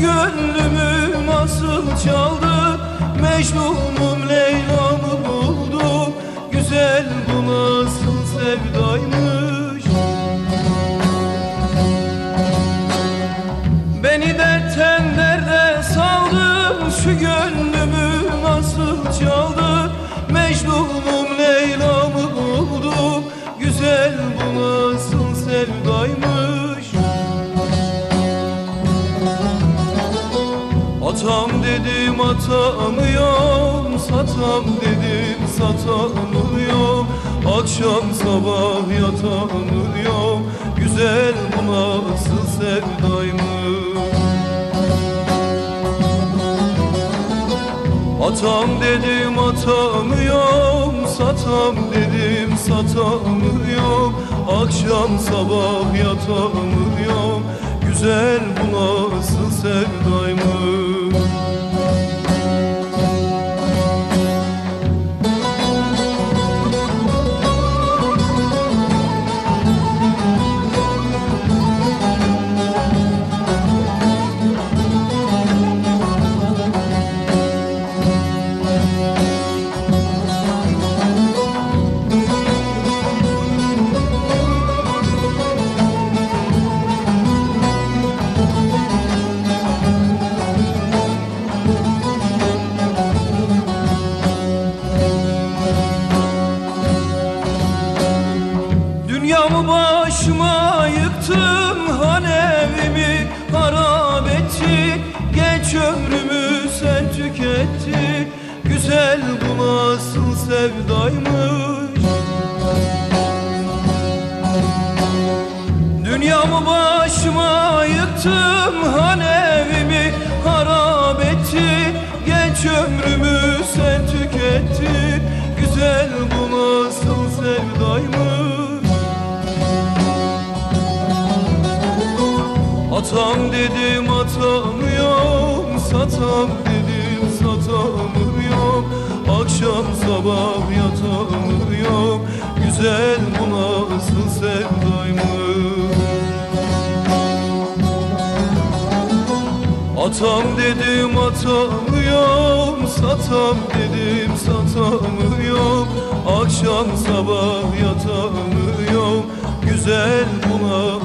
gönlümü nasıl çaldı? Mecnun'um Leyla'mı buldu. Güzel bu nasıl sevdaymış? Beni dertten derde saldı. Şu gönlümü nasıl çaldı? Mecnun'um Leyla'mı buldu. Güzel bu nasıl sevdaymış? Dedim atamıyorum Satam dedim satamıyorum Akşam sabah yatamıyorum Güzel bu nasıl sevdaymış. Atam dedim atamıyorum Satam dedim satamıyorum Akşam sabah yatamıyorum Dünyamı başıma yıktın Han evimi harap ettin Genç ömrümü sen tükettin Güzel bu nasıl sevdaymış. Dünyamı başıma yıktım Han evimi harap ettin Genç ömrümü Atam dedim atamıyorum Satam dedim satamıyorum Akşam sabah yatamıyorum Güzel bu nasıl sevdaymış Atam dedim atamıyorum Satam dedim satamıyorum Akşam sabah yatamıyorum Güzel bu nasıl